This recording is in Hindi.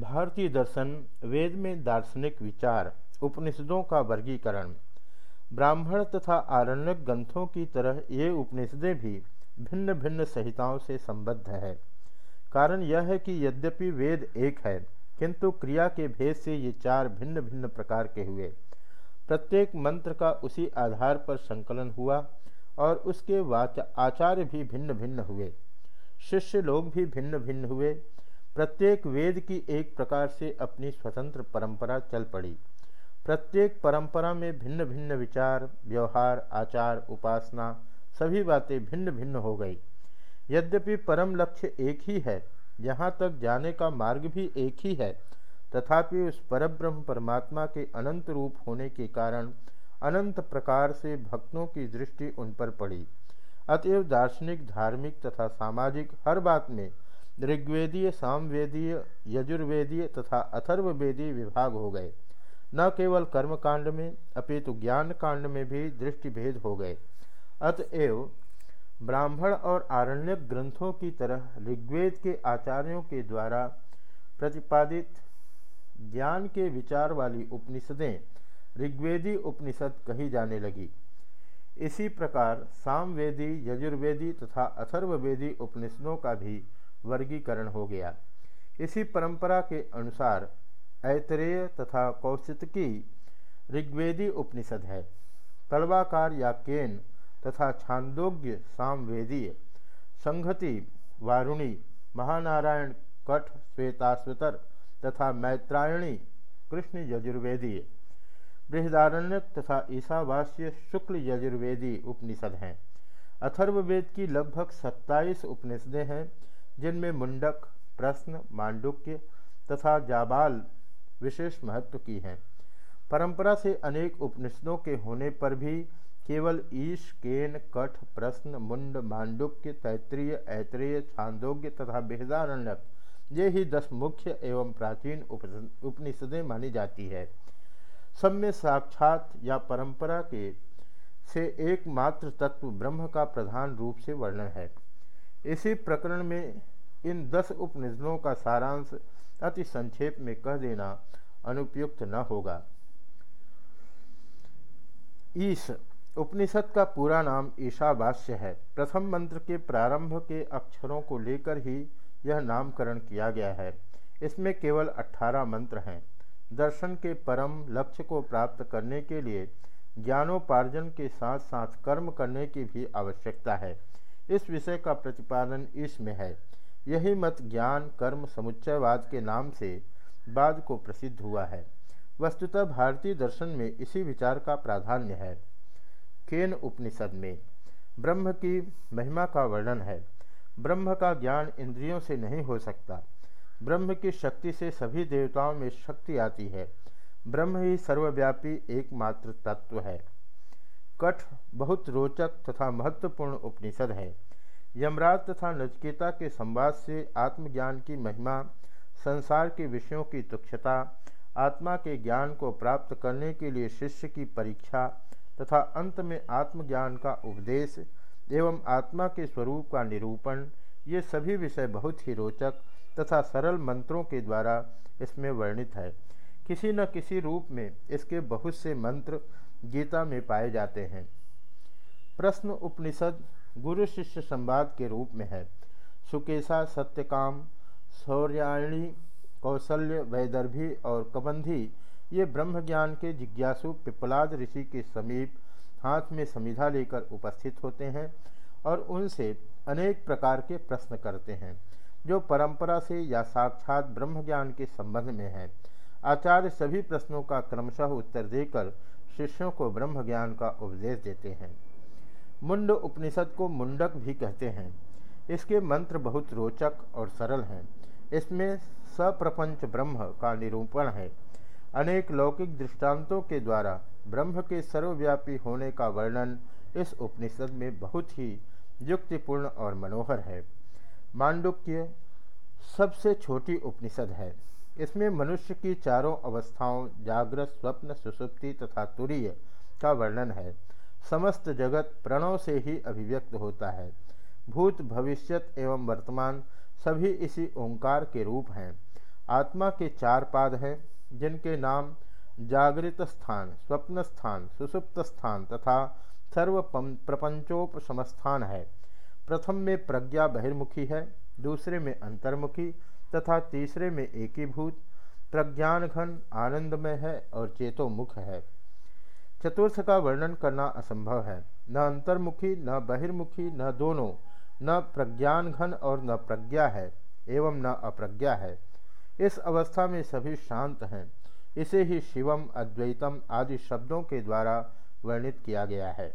भारतीय दर्शन, वेद में दार्शनिक विचार, उपनिषदों का वर्गीकरण। ब्राह्मण तथा आरण्यक ग्रंथों की तरह ये उपनिषदें भी भिन्न भिन्न संहिताओं से संबद्ध है। कारण यह है कि यद्यपि वेद एक है, किंतु क्रिया के भेद से ये चार भिन्न भिन्न प्रकार के हुए। प्रत्येक मंत्र का उसी आधार पर संकलन हुआ और उसके वाच आचार्य भी भिन्न भिन्न हुए। शिष्य लोग भी भिन्न भिन्न हुए प्रत्येक वेद की एक प्रकार से अपनी स्वतंत्र परंपरा चल पड़ी। प्रत्येक परंपरा में भिन्न भिन्न विचार, व्यवहार, आचार, उपासना, सभी बातें भिन्न भिन्न हो गई। यद्यपि परम लक्ष्य एक ही है, यहाँ तक जाने का मार्ग भी एक ही है, तथापि उस परब्रह्म परमात्मा के अनंत रूप होने के कारण अनंत प्रकार से भक्तों की दृष्टि उन पर पड़ी। अतएव दार्शनिक, धार्मिक तथा सामाजिक हर बात में ऋग्वेदीय, सामवेदीय, यजुर्वेदीय तथा अथर्ववेदीय विभाग हो गए। न केवल कर्म कांड में, अपितु ज्ञान कांड में भी दृष्टि भेद हो गए। अतएव ब्राह्मण और आरण्यक ग्रंथों की तरह ऋग्वेद के आचार्यों के द्वारा प्रतिपादित ज्ञान के विचार वाली उपनिषदें ऋग्वेदी उपनिषद कही जाने लगी। इसी प्रकार सामवेदी, यजुर्वेदी तथा अथर्ववेदी उपनिषदों का भी वर्गीकरण हो गया। इसी परंपरा के अनुसार ऐतरेय तथा कौशितकी ऋग्वेदी उपनिषद है। तलवाकार या केन तथा छांदोग्य सामवेदीय संहति वारुणी महानारायण कठ श्वेताश्वतर तथा मैत्रायणी कृष्ण यजुर्वेदीय बृहदारण्यक तथा ईशावास्य शुक्ल यजुर्वेदी उपनिषद हैं। अथर्ववेद की लगभग 27 उपनिषदें हैं। जिनमें मुंडक, प्रश्न, मांडुक्य तथा जाबाल विशेष महत्व की हैं। परंपरा से अनेक उपनिषदों के होने पर भी केवल ईश, केन, कठ, प्रश्न, मुंड, मांडुक्य तैत्रीय ऐत्रेय छांदोग्य तथा बेहदारण्यक, ये ही दस मुख्य एवं प्राचीन उपनिषदें मानी जाती है। सब में साक्षात या परंपरा के से एकमात्र तत्व ब्रह्म का प्रधान रूप से वर्णन है। इसी प्रकरण में इन दस उपनिषदों का सारांश अति संक्षेप में कह देना अनुपयुक्त न होगा। ईश, उपनिषद का पूरा नाम ईशावास्य है। प्रथम मंत्र के प्रारंभ के अक्षरों को लेकर ही यह नामकरण किया गया है। इसमें केवल 18 मंत्र हैं। दर्शन के परम लक्ष्य को प्राप्त करने के लिए ज्ञानोपार्जन के साथ साथ कर्म करने की भी आवश्यकता है। इस विषय का प्रतिपादन इसमें है। यही मत ज्ञान, कर्म, समुच्चयवाद के नाम से बाद को प्रसिद्ध हुआ है। वस्तुतः भारतीय दर्शन में इसी विचार का प्राधान्य है। केन उपनिषद में, ब्रह्म की महिमा का वर्णन है। ब्रह्म का ज्ञान इंद्रियों से नहीं हो सकता। ब्रह्म की शक्ति से सभी देवताओं में शक्ति आती है। ब्रह्म ही सर्वव्यापी एकमात्र तत्व है। कठ, बहुत रोचक तथा महत्वपूर्ण उपनिषद है। यमराज तथा नचकेता के संवाद से आत्मज्ञान की महिमा, संसार के विषयों की तुक्षता आत्मा के ज्ञान को प्राप्त करने के लिए शिष्य की परीक्षा तथा अंत में आत्मज्ञान का उपदेश एवं आत्मा के स्वरूप का निरूपण, ये सभी विषय बहुत ही रोचक तथा सरल मंत्रों के द्वारा इसमें वर्णित है। किसी न किसी रूप में इसके बहुत से मंत्र गीता में पाए जाते हैं। प्रश्न उपनिषद गुरु शिष्य संवाद के रूप में है। सुकेशा, सत्यकाम शौर्याणी कौशल्य, वैदर्भी और कबंधी, ये ब्रह्म ज्ञान के जिज्ञासु पिपलाद ऋषि के समीप हाथ में समिधा लेकर उपस्थित होते हैं और उनसे अनेक प्रकार के प्रश्न करते हैं, जो परंपरा से या साक्षात ब्रह्म ज्ञान के संबंध में है। आचार्य सभी प्रश्नों का क्रमशः उत्तर देकर शिष्यों को ब्रह्म ज्ञान का उपदेश देते हैं। मुंड उपनिषद को मुंडक भी कहते हैं। इसके मंत्र बहुत रोचक और सरल हैं। इसमें सप्रपंच ब्रह्म का निरूपण है। अनेक लौकिक दृष्टांतों के द्वारा ब्रह्म के सर्वव्यापी होने का वर्णन इस उपनिषद में बहुत ही युक्तिपूर्ण और मनोहर है। मांडुक्य सबसे छोटी उपनिषद है। इसमें मनुष्य की चारों अवस्थाओं जागृत स्वप्न, सुसुप्ति तथा तुरीय का वर्णन है। समस्त जगत प्रणव से ही अभिव्यक्त होता है। भूत, भविष्यत एवं वर्तमान सभी इसी ओंकार के रूप हैं। आत्मा के चार पाद हैं, जिनके नाम जागृत स्थान, स्वप्न स्थान, सुसुप्त स्थान तथा सर्व प्रपंचोपस्थान है। प्रथम में प्रज्ञा बहिर्मुखी है, दूसरे में अंतर्मुखी तथा तीसरे में एकीभूत। प्रज्ञान घन आनंदमय है और चेतोमुख है। चतुर्थ का वर्णन करना असंभव है। न अंतर्मुखी, न बहिर्मुखी, न दोनों, न प्रज्ञान घन और न प्रज्ञा है, एवं न अप्रज्ञा है। इस अवस्था में सभी शांत हैं। इसे ही शिवम, अद्वैतम आदि शब्दों के द्वारा वर्णित किया गया है।